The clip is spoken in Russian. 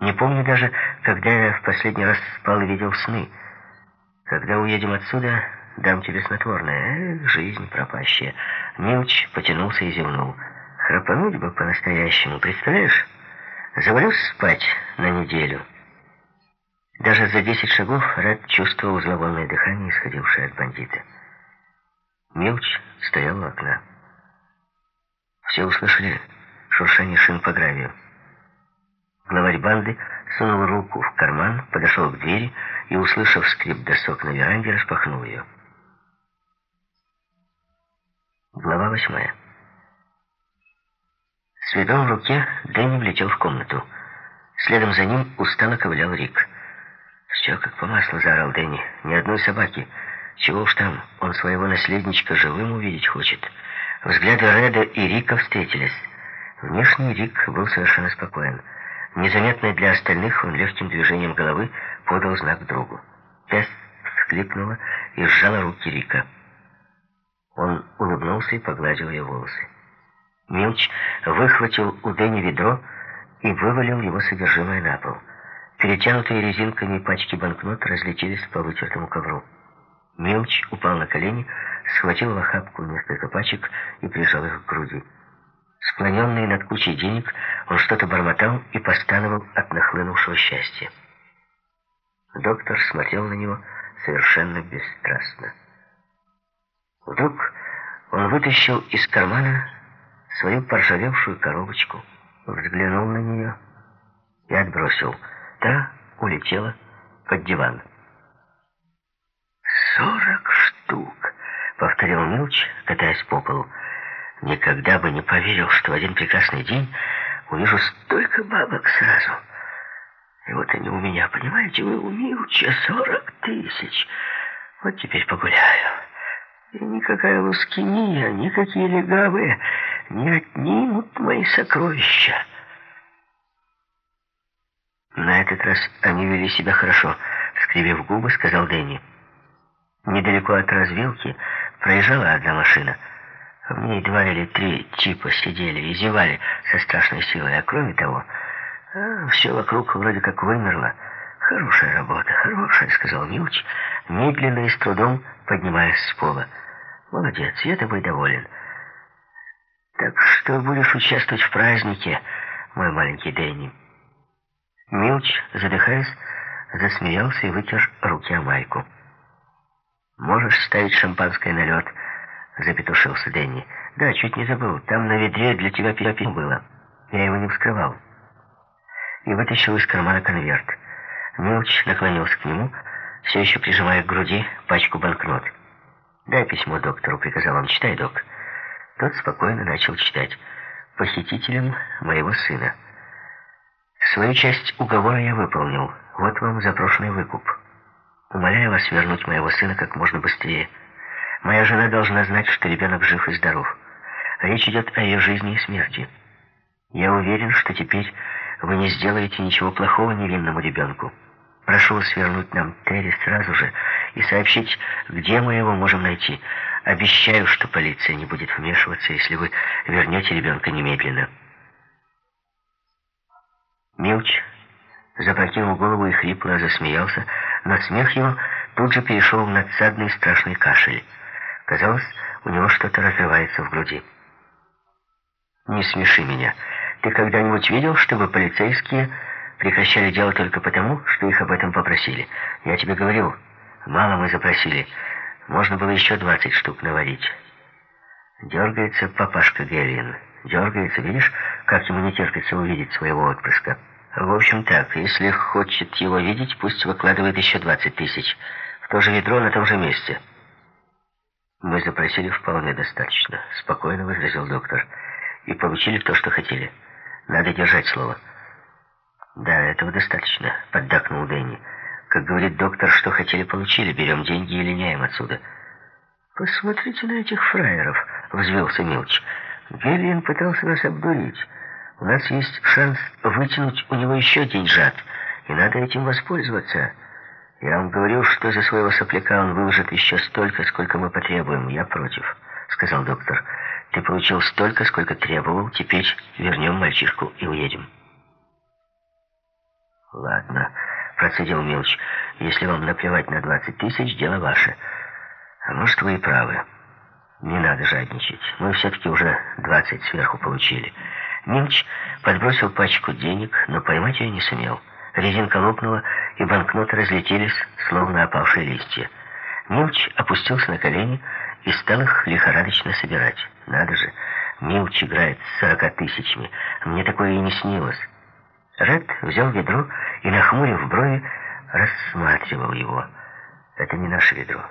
Не помню даже, когда я в последний раз спал и видел сны. Когда уедем отсюда, дам тебе снотворное. Эх, жизнь пропащая. Милч потянулся и зевнул. Храпануть бы по-настоящему, представляешь? Завалюсь спать на неделю. Даже за десять шагов Ред чувствовал зловонное дыхание, исходившее от бандита. Милч стоял у окна. Все услышали шуршание шин по гравию. Главарь банды сунул руку в карман, подошел к двери и, услышав скрип досок на веранде, распахнул ее. Глава восьмая. С ведром в руке Дэнни влетел в комнату. Следом за ним устало ковылял Рик. «Все как по маслу», — заорал Дэнни. «Ни одной собаки. Чего уж там, он своего наследничка живым увидеть хочет». Взгляды Реда и Рика встретились. Внешний Рик был совершенно спокоен. Незаметно для остальных он легким движением головы подал знак другу. Тесс вскликнула и сжала руки Рика. Он улыбнулся и погладил ее волосы. Милч выхватил у Дэнни ведро и вывалил его содержимое на пол. Перетянутые резинками пачки банкнот разлетелись по вытертому ковру. Милч упал на колени, схватил в охапку несколько пачек и прижал их к груди. Склоненный над кучей денег, он что-то бормотал и постановал от нахлынувшего счастья. Доктор смотрел на него совершенно бесстрастно. Вдруг он вытащил из кармана свою поржавевшую коробочку, взглянул на нее и отбросил. Та улетела под диван. «Сорок штук!» — повторил Милч, катаясь по полу. «Никогда бы не поверил, что в один прекрасный день увижу столько бабок сразу. И вот они у меня, понимаете, вы у Милча сорок тысяч. Вот теперь погуляю. И никакая лускиния, никакие легавые не отнимут мои сокровища». На этот раз они вели себя хорошо, скривив губы, сказал Дэнни. Недалеко от развилки проезжала одна машина. В ней два или три типа сидели и зевали со страшной силой. А кроме того, а, все вокруг вроде как вымерло. «Хорошая работа, хорошая», — сказал Милч, медленно и с трудом поднимаясь с пола. «Молодец, я тобой доволен». «Так что будешь участвовать в празднике, мой маленький Дэнни?» Милч, задыхаясь, засмеялся и вытер руки о майку. «Можешь ставить шампанское на лед?» — запетушился Дэнни. «Да, чуть не забыл. Там на ведре для тебя пиво было. Я его не вскрывал». И вытащил из кармана конверт. Милч наклонился к нему, все еще прижимая к груди пачку банкнот. «Дай письмо доктору», — приказал он. «Читай, док». Тот спокойно начал читать. «Похитителем моего сына». «Свою часть уговора я выполнил. Вот вам запрошенный выкуп». Умоляю вас вернуть моего сына как можно быстрее. Моя жена должна знать, что ребенок жив и здоров. Речь идет о ее жизни и смерти. Я уверен, что теперь вы не сделаете ничего плохого невинному ребенку. Прошу вас вернуть нам Терри сразу же и сообщить, где мы его можем найти. Обещаю, что полиция не будет вмешиваться, если вы вернете ребенка немедленно. Милч запрокинул голову и хрипло засмеялся, но смех его тут же перешел в надсадный страшный кашель. Казалось, у него что-то разрывается в груди. «Не смеши меня. Ты когда-нибудь видел, чтобы полицейские прекращали дело только потому, что их об этом попросили? Я тебе говорил, мало мы запросили. Можно было еще двадцать штук наварить». Дергается папашка Геллин. Дергается, видишь, как ему не терпится увидеть своего отпрыска. В общем так, если хочет его видеть, пусть выкладывает еще 20 тысяч. В то же ведро на том же месте. Мы запросили вполне достаточно, спокойно возразил доктор. И получили то, что хотели. Надо держать слово. Да, этого достаточно, поддакнул Дэнни. Как говорит доктор, что хотели, получили. Берем деньги и линяем отсюда. Посмотрите на этих фраеров, взвился Милч. Гелиан пытался нас обдурить. У нас есть шанс вытянуть у него еще деньжат, и надо этим воспользоваться. Я вам говорил, что за своего сопляка он выложит еще столько, сколько мы потребуем. Я против, сказал доктор. Ты получил столько, сколько требовал, теперь вернем мальчишку и уедем. «Ладно», — процедил Милч, — «если вам наплевать на 20 тысяч, дело ваше. А может, вы и правы. Не надо жадничать. Мы все-таки уже 20 сверху получили». Милч подбросил пачку денег, но поймать ее не сумел. Резинка лопнула, и банкноты разлетелись, словно опавшие листья. Милч опустился на колени и стал их лихорадочно собирать. Надо же, Милч играет с сорока тысячами. Мне такое и не снилось. Ред взял ведро и, нахмурив брови, рассматривал его. «Это не наше ведро.